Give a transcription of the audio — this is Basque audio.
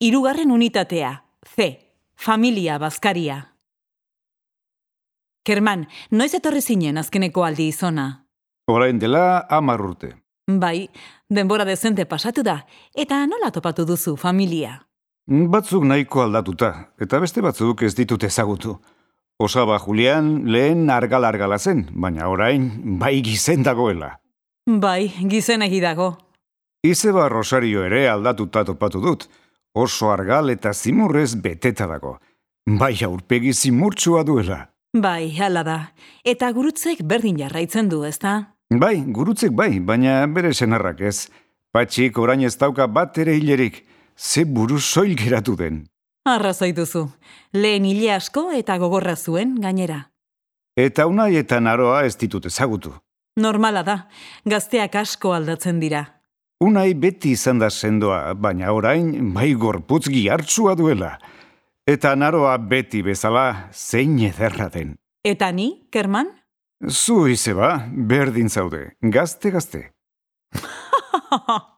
Hirugarren unitatea, C, familia bazkaria. Kerman, noiz etorri zinen azkeneko aldi izona? Orain dela hamar urte. Bai, denbora dezente pasatu da, eta nola topatu duzu familia? Batzuk nahiko aldatuta, eta beste batzuk ez ditut ezagutu. Osaba Julian lehen argal-argala zen, baina orain bai gizen dagoela. Bai, gizenegi dago. Izeba Rosario ere aldatuta topatu dut. Oso argal eta zimurrez beteta dago. Bai aurpegi zimurtsua duela. Bai, hala da. Eta gurutzek berdin jarraitzen du, ezta? Bai, gurutzek bai, baina bere senarrak ez. Patxik orain ez dauka bat ere hilerik. Ze buru soil geratu den. Arrazoi duzu. Lehen hile asko eta gogorra zuen gainera. Eta unai eta naroa ez ditut ezagutu. Normala da, gazteak asko aldatzen dira. Unai beti izan da sendoa, baina orain bai gorputz gihartsua duela. Eta naroa beti bezala zein ederra den. Eta ni, Kerman? Zu izeba, berdin zaude, gazte-gazte.